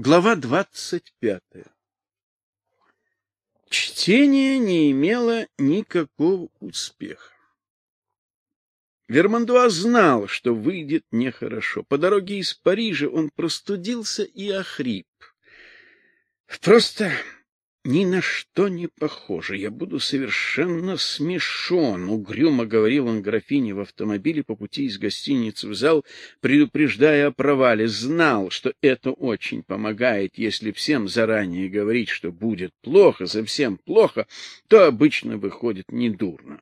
Глава двадцать пятая. Чтение не имело никакого успеха. Вермандуа знал, что выйдет нехорошо. По дороге из Парижа он простудился и охрип. Просто ни на что не похоже. Я буду совершенно смешон, угрюмо говорил он графине в автомобиле по пути из гостиницы в зал, предупреждая о провале. Знал, что это очень помогает, если всем заранее говорить, что будет плохо, совсем плохо, то обычно выходит недурно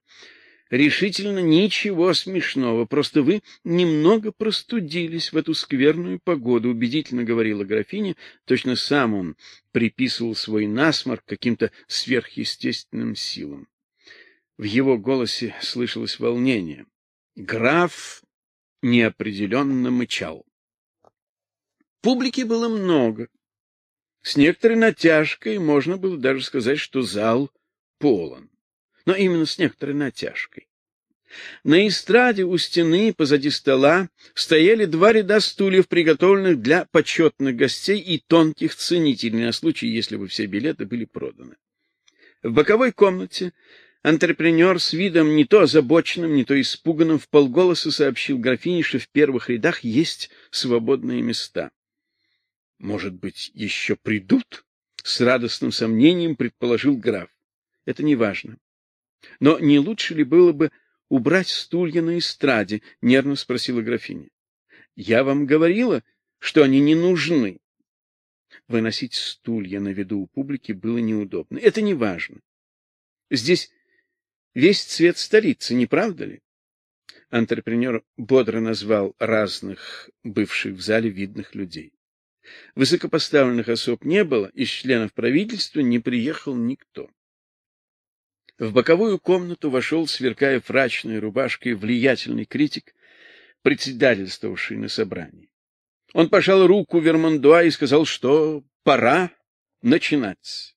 решительно ничего смешного, просто вы немного простудились в эту скверную погоду, убедительно говорила графиня, точно сам он приписывал свой насморк каким-то сверхъестественным силам. В его голосе слышалось волнение. Граф неопределенно мычал. Публики было много. С некоторой натяжкой можно было даже сказать, что зал полон но именно с некоторой натяжкой. На эстраде у стены позади стола стояли два ряда стульев, приготовленных для почетных гостей и тонких ценителей на случай, если бы все билеты были проданы. В боковой комнате антрепренер с видом не то озабоченным, не то испуганным вполголоса сообщил графине, что в первых рядах есть свободные места. Может быть, еще придут? С радостным сомнением предположил граф. Это не важно. Но не лучше ли было бы убрать стулья на эстраде? нервно спросила графиня. Я вам говорила, что они не нужны. Выносить стулья на виду у публики было неудобно. Это не важно. Здесь весь цвет столицы, не правда ли? Антрепренер бодро назвал разных бывших в зале видных людей. Высокопоставленных особ не было, из членов правительства не приехал никто. В боковую комнату вошел, сверкая фрачной рубашкой, влиятельный критик, председательствовавший на собрании. Он пожал руку Вермандуа и сказал, что пора начинать.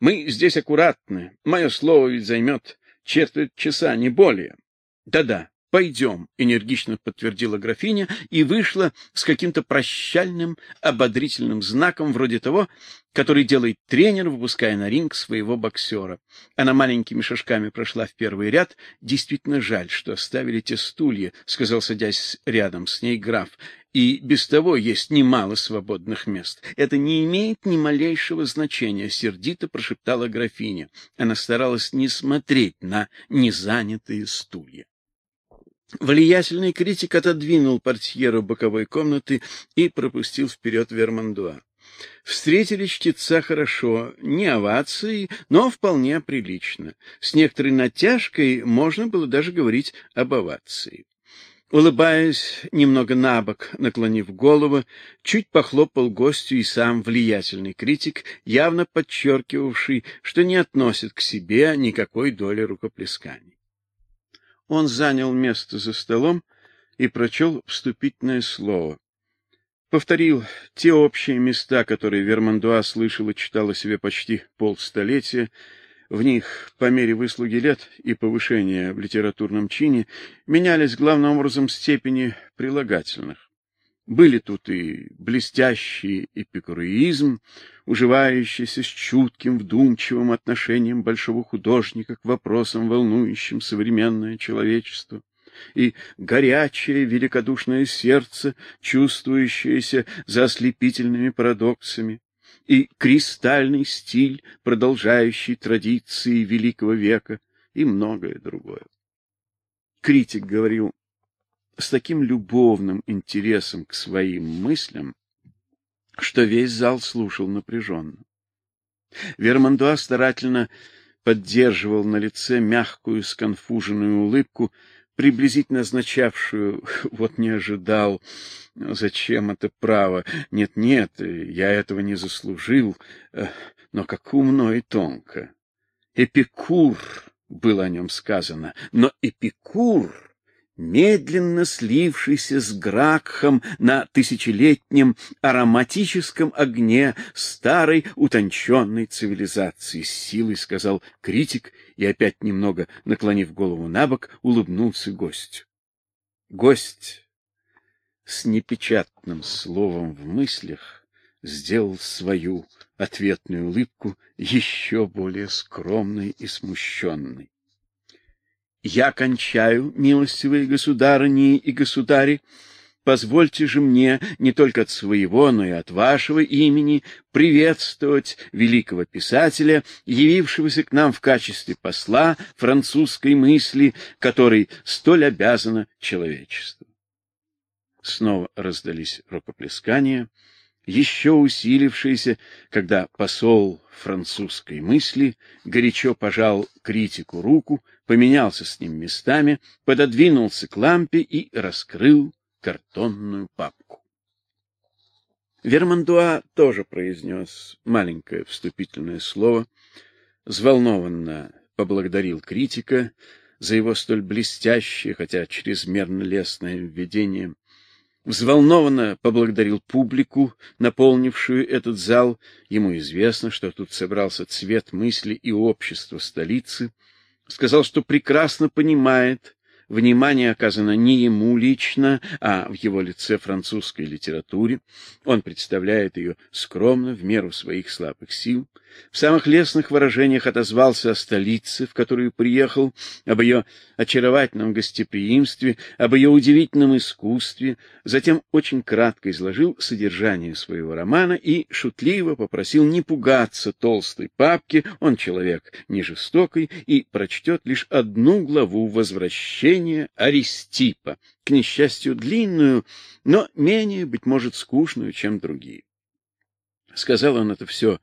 Мы здесь аккуратны. Мое слово ведь займет четверть часа, не более. Да-да, Пойдем, энергично подтвердила графиня и вышла с каким-то прощальным ободрительным знаком вроде того, который делает тренер, выпуская на ринг своего боксера. Она маленькими шажками прошла в первый ряд. Действительно жаль, что оставили те стулья, сказал, садясь рядом с ней граф. И без того есть немало свободных мест. Это не имеет ни малейшего значения, сердито прошептала графиня. Она старалась не смотреть на незанятые стулья. Влиятельный критик отодвинул портьеру боковой комнаты и пропустил вперед Вермандуа. Встретили чтеца хорошо, не овацией, но вполне прилично. С некоторой натяжкой можно было даже говорить об овации. Улыбаясь, немного набок, наклонив голову, чуть похлопал гостю и сам влиятельный критик, явно подчеркивавший, что не относит к себе никакой доли рукоплесканий. Он занял место за столом и прочел вступительное слово. Повторил те общие места, которые Вермандуа слышал и читал о себе почти полстолетия. В них, по мере выслуги лет и повышения в литературном чине, менялись главным образом степени прилагательных. Были тут и блестящий эпикуреизм, уживающийся с чутким, вдумчивым отношением большого художника к вопросам, волнующим современное человечество, и горячее, великодушное сердце, чувствующееся за ослепительными парадоксами, и кристальный стиль, продолжающий традиции великого века, и многое другое. Критик говорил с таким любовным интересом к своим мыслям, что весь зал слушал напряженно. Вермандуа старательно поддерживал на лице мягкую сконфуженную улыбку, приблизительно означавшую «вот не ожидал, зачем это право? Нет-нет, я этого не заслужил, но как умно и тонко». Эпикур было о нем сказано, но Эпикур медленно слившийся с Гракхом на тысячелетнем ароматическом огне старой утонченной цивилизации, с силой сказал критик и опять немного наклонив голову набок, улыбнулся гостю. Гость с непечатным словом в мыслях сделал свою ответную улыбку еще более скромной и смущенной. Я кончаю, милостивые государыни и государи, Позвольте же мне не только от своего, но и от вашего имени приветствовать великого писателя, явившегося к нам в качестве посла французской мысли, который столь обязано человечеству. Снова раздались рукоплескания, еще усилившиеся, когда посол французской мысли горячо пожал критику руку, поменялся с ним местами, пододвинулся к лампе и раскрыл картонную папку. Вермандуа тоже произнес маленькое вступительное слово, взволнованно поблагодарил критика за его столь блестящее, хотя чрезмерно лестное введение, взволнованно поблагодарил публику, наполнившую этот зал. Ему известно, что тут собрался цвет мысли и общества столицы, сказал, что прекрасно понимает, Внимание оказано не ему лично, а в его лице французской литературе. Он представляет ее скромно, в меру своих слабых сил. В самых лестных выражениях отозвался о столице, в которую приехал, об ее очаровательном гостеприимстве, об ее удивительном искусстве, затем очень кратко изложил содержание своего романа и шутливо попросил не пугаться толстой папки, он человек не жестокий и прочтет лишь одну главу возвращения Аристипа, к несчастью длинную, но менее, быть может, скучную, чем другие. Сказал он это все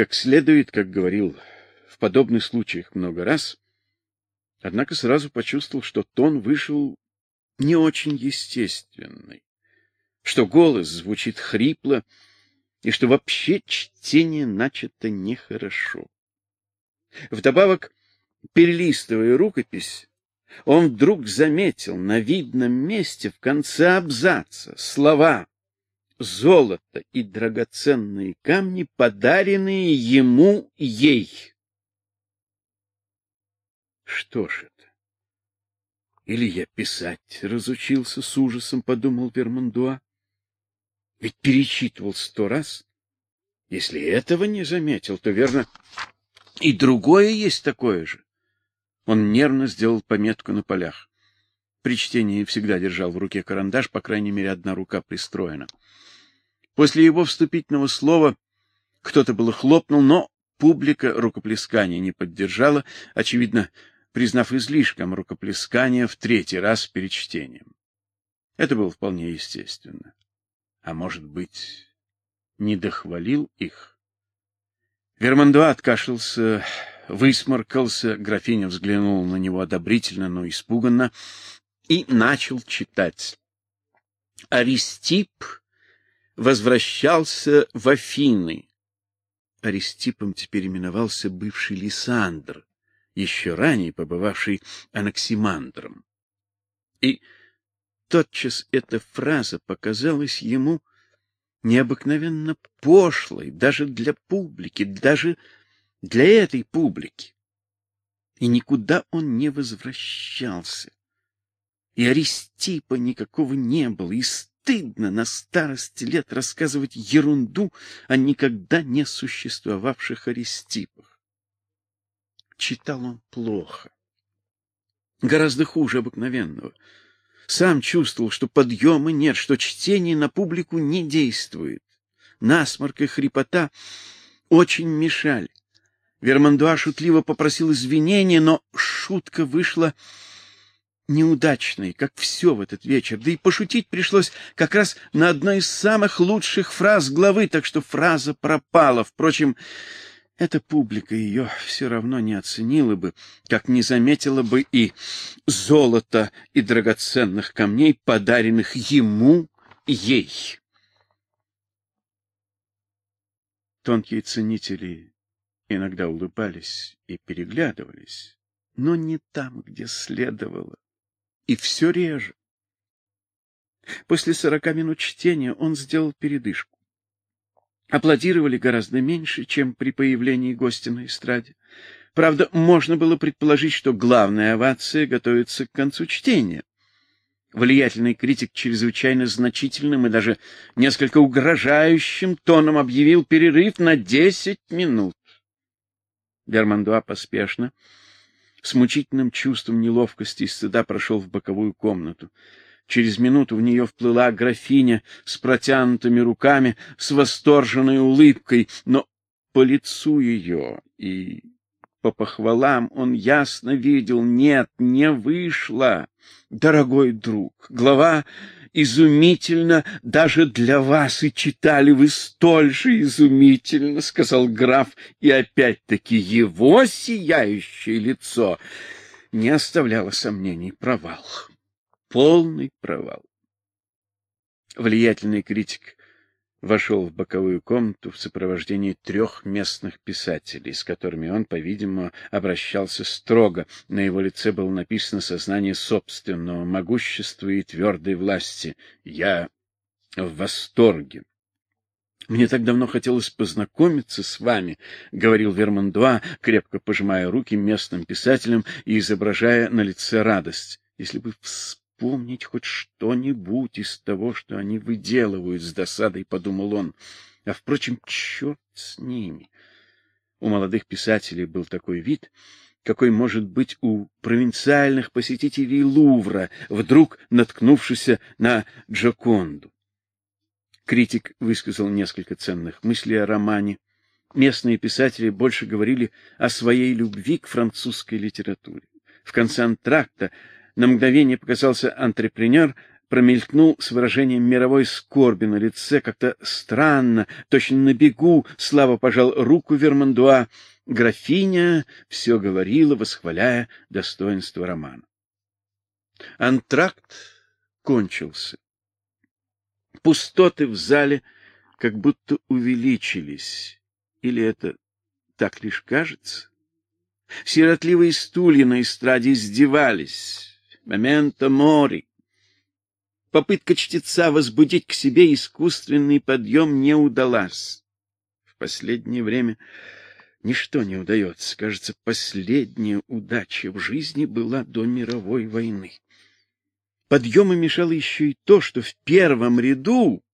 как следует, как говорил в подобных случаях много раз, однако сразу почувствовал, что тон вышел не очень естественный, что голос звучит хрипло и что вообще чтение начато нехорошо. Вдобавок, перелистывая рукопись, он вдруг заметил на видном месте в конце абзаца слова золото и драгоценные камни, подаренные ему ей. Что ж это? Или я писать разучился с ужасом, подумал Вермандуа. Ведь перечитывал сто раз. Если этого не заметил, то верно и другое есть такое же. Он нервно сделал пометку на полях. При чтении всегда держал в руке карандаш, по крайней мере, одна рука пристроена. После его вступительного слова кто-то было хлопнул, но публика рукоплескания не поддержала, очевидно, признав излишком рукоплескания в третий раз перед чтением. Это было вполне естественно. А может быть, не дохвалил их? Вермандуа откашлялся, высморкался, графиня взглянула на него одобрительно, но испуганно и начал читать. Аристип возвращался в Афины. Аристипом теперь именовался бывший Лисандр, еще ранее побывавший Анаксимандром. И тотчас эта фраза показалась ему необыкновенно пошлой даже для публики, даже для этой публики. И никуда он не возвращался. И Аристипа никакого не было, и стыдно на старости лет рассказывать ерунду о никогда не существовавших аристипах. Читал он плохо, гораздо хуже обыкновенного. Сам чувствовал, что подъема нет, что чтение на публику не действует. Насморк и хрипота очень мешали. Вермандуа шутливо попросил извинения, но шутка вышла неудачной, как все в этот вечер. Да и пошутить пришлось как раз на одной из самых лучших фраз главы, так что фраза пропала. Впрочем, эта публика ее все равно не оценила бы, как не заметила бы и золота и драгоценных камней, подаренных ему ей. Тонкие ценители иногда улыбались и переглядывались, но не там, где следовало и все реже. После сорока минут чтения он сделал передышку. Аплодировали гораздо меньше, чем при появлении гостя на эстраде. Правда, можно было предположить, что главная овация готовится к концу чтения. Влиятельный критик чрезвычайно значительным и даже несколько угрожающим тоном объявил перерыв на десять минут. Вермандуа поспешно, с мучительным чувством неловкости и стыда прошел в боковую комнату. Через минуту в нее вплыла графиня с протянутыми руками, с восторженной улыбкой, но по лицу ее и по похвалам он ясно видел, нет, не вышло. Дорогой друг, глава изумительно даже для вас, и читали вы столь же изумительно, — сказал граф, и опять-таки его сияющее лицо не оставляло сомнений. Провал, полный провал. Влиятельный критик вошел в боковую комнату в сопровождении трех местных писателей, с которыми он, по-видимому, обращался строго. На его лице было написано сознание собственного могущества и твердой власти. «Я в восторге». «Мне так давно хотелось познакомиться с вами», — говорил Вермандуа, крепко пожимая руки местным писателям и изображая на лице радость. «Если бы вспомнить хоть что-нибудь из того, что они выделывают с досадой, подумал он. А впрочем, черт с ними. У молодых писателей был такой вид, какой может быть у провинциальных посетителей Лувра, вдруг наткнувшихся на Джоконду. Критик высказал несколько ценных мыслей о романе. Местные писатели больше говорили о своей любви к французской литературе. В конце антракта на мгновение показался антрепренер, промелькнул с выражением мировой скорби на лице, как-то странно, точно на бегу, слава пожал руку Вермандуа. Графиня все говорила, восхваляя достоинство романа. Антракт кончился. Пустоты в зале как будто увеличились. Или это так лишь кажется? Сиротливые стулья на эстраде издевались момента мори. Попытка чтеца возбудить к себе искусственный подъем не удалась. В последнее время ничто не удается. Кажется, последняя удача в жизни была до мировой войны. Подъему мешало еще и то, что в первом ряду,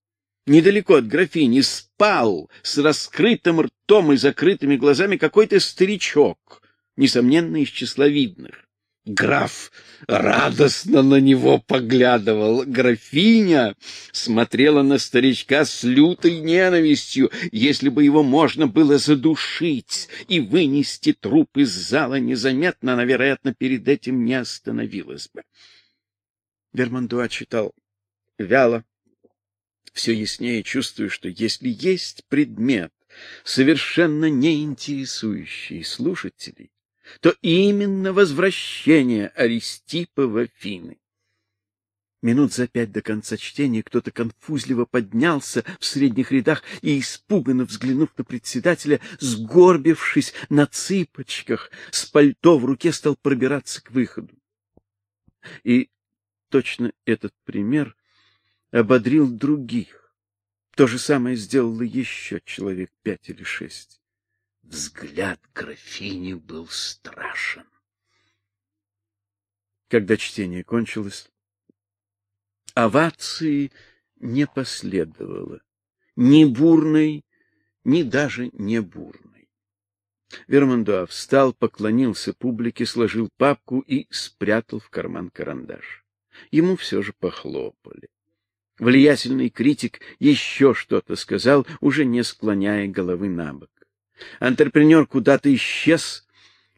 недалеко от графини, спал с раскрытым ртом и закрытыми глазами какой-то старичок, несомненно, из числа видных. Граф радостно на него поглядывал. Графиня смотрела на старичка с лютой ненавистью. Если бы его можно было задушить и вынести труп из зала незаметно, она, вероятно, перед этим не остановилась бы. Вермандуа читал вяло, все яснее чувствуя, что если есть предмет, совершенно не интересующий слушателей, то именно возвращение Аристипа в Афины. Минут за пять до конца чтения кто-то конфузливо поднялся в средних рядах и, испуганно взглянув на председателя, сгорбившись на цыпочках, с пальто в руке стал пробираться к выходу. И точно этот пример ободрил других. То же самое сделало еще человек пять или шесть. Взгляд графини был страшен. Когда чтение кончилось, овации не последовало, ни бурной, ни даже не бурной. Вермандуа встал, поклонился публике, сложил папку и спрятал в карман карандаш. Ему все же похлопали. Влиятельный критик еще что-то сказал, уже не склоняя головы на бок. Антрепренер куда-то исчез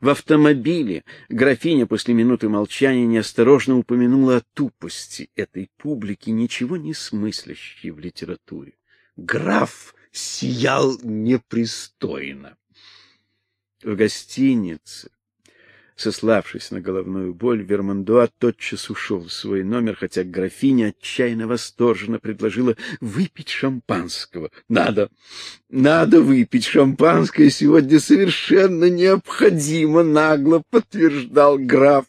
в автомобиле. Графиня после минуты молчания неосторожно упомянула о тупости этой публики, ничего не смыслящей в литературе. Граф сиял непристойно. В гостинице Сославшись на головную боль, Вермандуа тотчас ушел в свой номер, хотя графиня отчаянно восторженно предложила выпить шампанского. Надо, надо выпить шампанское, сегодня совершенно необходимо, нагло подтверждал граф.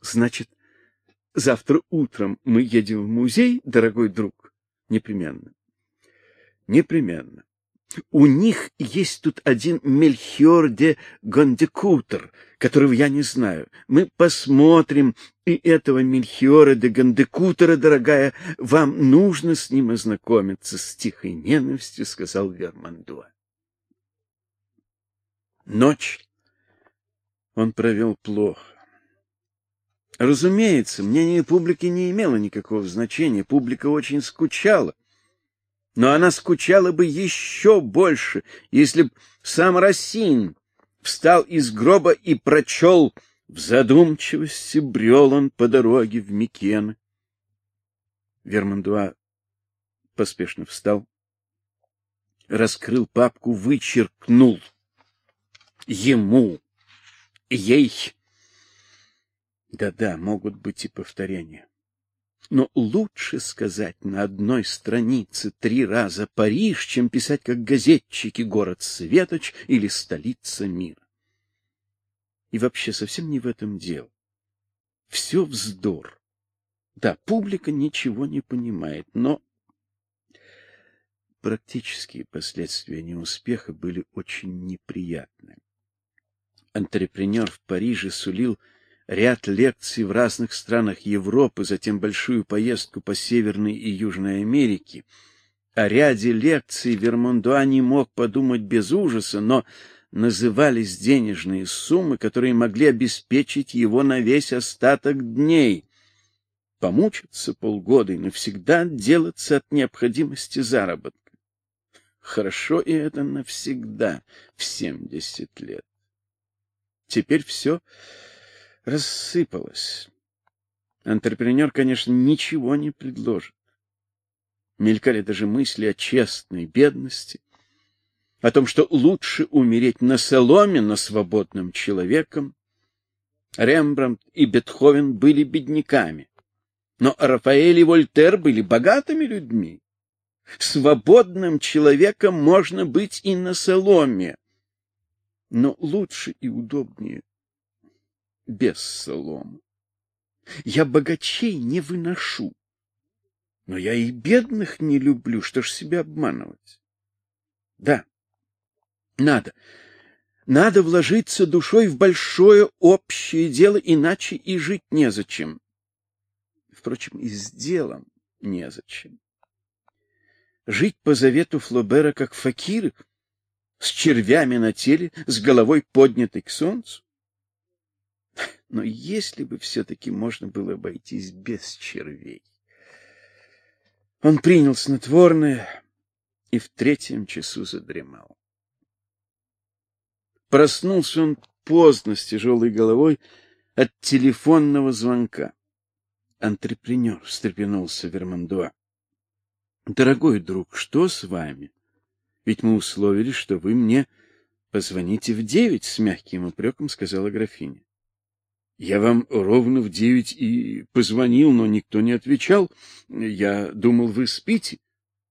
Значит, завтра утром мы едем в музей, дорогой друг? Непременно. Непременно. У них есть тут один Мельхиор де Гондекутер, которого я не знаю. Мы посмотрим и этого Мельхиора де Гандекутера, дорогая, вам нужно с ним ознакомиться с тихой ненавистью, сказал Вермандуа. Ночь он провел плохо. Разумеется, мнение публики не имело никакого значения, публика очень скучала. Но она скучала бы еще больше, если б сам Рассин встал из гроба и прочел в задумчивости брел он по дороге в Микены. Вермандуа поспешно встал, раскрыл папку, вычеркнул ему, ей. Да-да, могут быть и повторения. Но лучше сказать на одной странице три раза Париж, чем писать как газетчики город Светоч или столица мира. И вообще совсем не в этом дело. Все вздор. Да, публика ничего не понимает, но практические последствия неуспеха были очень неприятны. Антрепренер в Париже сулил ряд лекций в разных странах Европы, затем большую поездку по Северной и Южной Америке. О ряде лекций Вермондуа не мог подумать без ужаса, но назывались денежные суммы, которые могли обеспечить его на весь остаток дней. Помучиться полгода и навсегда отделаться от необходимости заработка. Хорошо и это навсегда в семьдесят лет. Теперь все рассыпалось. Антрепренер, конечно, ничего не предложит. Мелькали даже мысли о честной бедности, о том, что лучше умереть на соломе, но свободным человеком. Рембрандт и Бетховен были бедняками, но Рафаэль и Вольтер были богатыми людьми. Свободным человеком можно быть и на соломе, но лучше и удобнее без соломы. Я богачей не выношу, но я и бедных не люблю, что ж себя обманывать. Да, надо. Надо вложиться душой в большое общее дело, иначе и жить незачем. Впрочем, и с делом незачем. Жить по завету Флобера как факиры, с червями на теле, с головой поднятой к солнцу? Но если бы все-таки можно было обойтись без червей. Он принял снотворное и в третьем часу задремал. Проснулся он поздно с тяжелой головой от телефонного звонка. Антрепренер встрепенулся Вермандуа. Дорогой друг, что с вами? Ведь мы условились, что вы мне позвоните в девять, с мягким упреком сказала графиня. Я вам ровно в девять и позвонил, но никто не отвечал. Я думал, вы спите.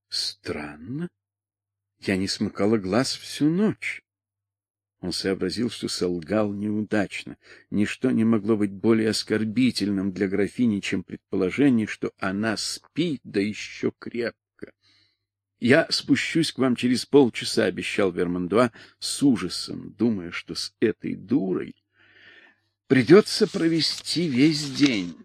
Странно. Я не смыкала глаз всю ночь. Он сообразил, что солгал неудачно. Ничто не могло быть более оскорбительным для графини, чем предположение, что она спит, да еще крепко. Я спущусь к вам через полчаса, обещал Вермандуа с ужасом, думая, что с этой дурой придется провести весь день.